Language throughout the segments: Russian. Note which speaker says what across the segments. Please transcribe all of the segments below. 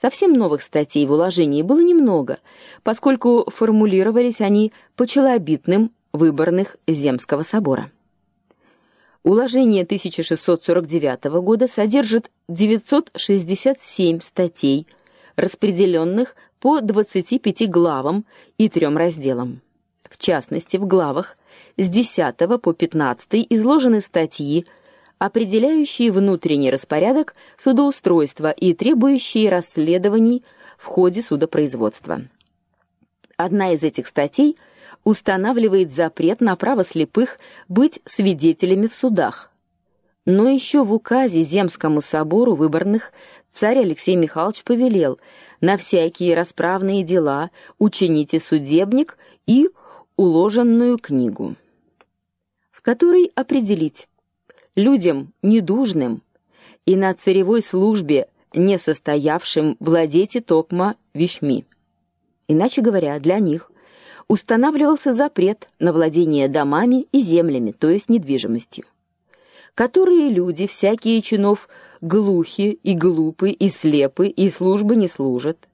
Speaker 1: Совсем новых статей в уложении было немного, поскольку формулировались они по челобитным выборных Земского собора. Уложение 1649 года содержит 967 статей, распределенных по 25 главам и трем разделам. В частности, в главах с 10 по 15 изложены статьи, определяющие внутренний распорядок судоустройства и требующие расследований в ходе судопроизводства. Одна из этих статей устанавливает запрет на право слепых быть свидетелями в судах. Но еще в указе Земскому собору выборных царь Алексей Михайлович повелел на всякие расправные дела учините судебник и уложенную книгу, в которой определить людям недужным и на царевой службе не состоявшим владейте токма вещми. Иначе говоря, для них устанавливался запрет на владение домами и землями, то есть недвижимостью. Которые люди, всякие чинов, глухи и глупы и слепы и службы не служат,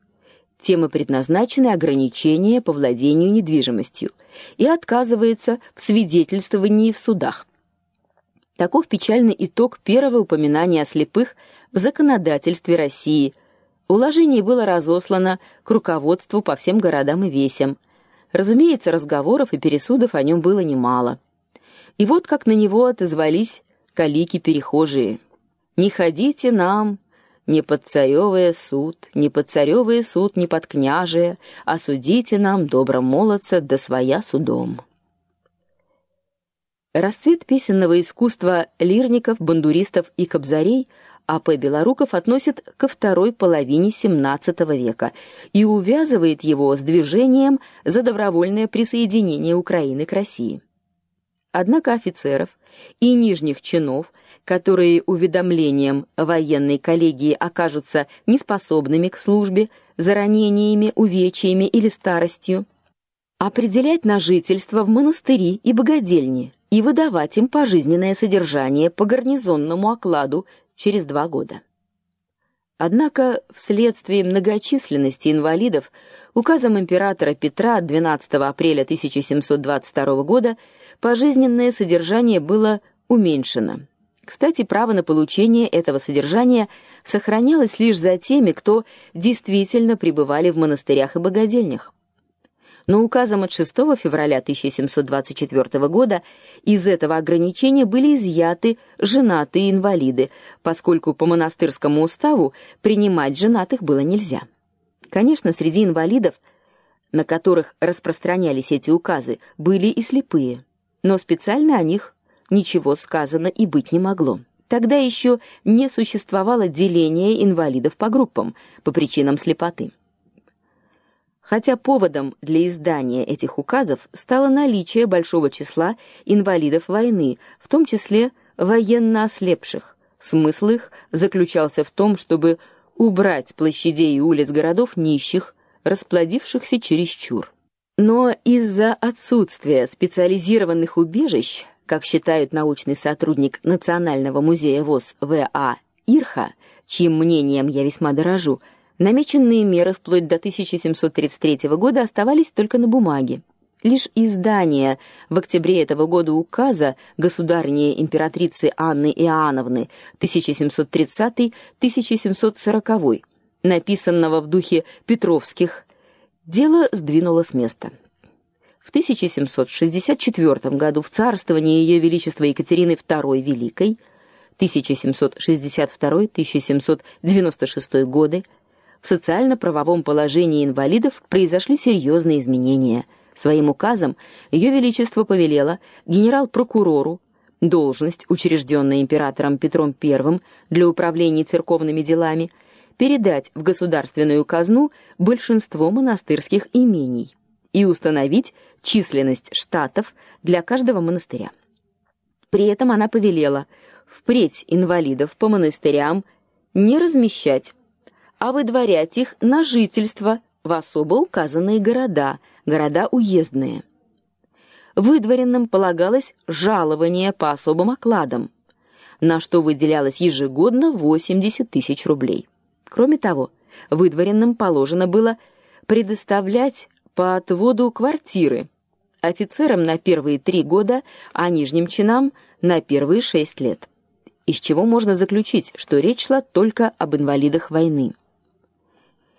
Speaker 1: тем и предназначены ограничения по владению недвижимостью и отказывается в свидетельствовании в судах. Таков печальный итог первого упоминания о слепых в законодательстве России. Уложение было разослано к руководству по всем городам и весям. Разумеется, разговоров и пересудов о нем было немало. И вот как на него отозвались калики-перехожие. «Не ходите нам, не под царевый суд, не под царевый суд, не под княжие, а судите нам, добро молодца, да своя судом». Расцвет песенного искусства лирников, бандуристов и кобзарей А.П. Белоруков относит ко второй половине XVII века и увязывает его с движением за добровольное присоединение Украины к России. Однако офицеров и нижних чинов, которые уведомлением военной коллегии окажутся неспособными к службе за ранениями, увечьями или старостью, определять на жительство в монастыри и богадельни и выдавать им пожизненное содержание по гарнизонному окладу через два года. Однако, вследствие многочисленности инвалидов, указом императора Петра 12 апреля 1722 года пожизненное содержание было уменьшено. Кстати, право на получение этого содержания сохранялось лишь за теми, кто действительно пребывали в монастырях и богадельнях но указом от 6 февраля 1724 года из этого ограничения были изъяты женатые инвалиды, поскольку по монастырскому уставу принимать женатых было нельзя. Конечно, среди инвалидов, на которых распространялись эти указы, были и слепые, но специально о них ничего сказано и быть не могло. Тогда еще не существовало деления инвалидов по группам по причинам слепоты хотя поводом для издания этих указов стало наличие большого числа инвалидов войны, в том числе военно ослепших. Смысл их заключался в том, чтобы убрать с площадей и улиц городов нищих, расплодившихся чересчур. Но из-за отсутствия специализированных убежищ, как считает научный сотрудник Национального музея ВОЗ В.А. Ирха, чьим мнением я весьма дорожу, Намеченные меры вплоть до 1733 года оставались только на бумаге. Лишь издание в октябре этого года указа государыни императрицы Анны Иоанновны 1730-1740, написанного в духе Петровских, дело сдвинуло с места. В 1764 году в царствовании ее величества Екатерины II Великой 1762-1796 годы в социально-правовом положении инвалидов произошли серьезные изменения. Своим указом Ее Величество повелело генерал-прокурору должность, учрежденная императором Петром I для управления церковными делами, передать в государственную казну большинство монастырских имений и установить численность штатов для каждого монастыря. При этом она повелела впредь инвалидов по монастырям не размещать а выдворять их на жительство в особо указанные города, города уездные. Выдворенным полагалось жалование по особым окладам, на что выделялось ежегодно 80 тысяч рублей. Кроме того, Выдворенным положено было предоставлять по отводу квартиры офицерам на первые три года, а нижним чинам на первые шесть лет. Из чего можно заключить, что речь шла только об инвалидах войны.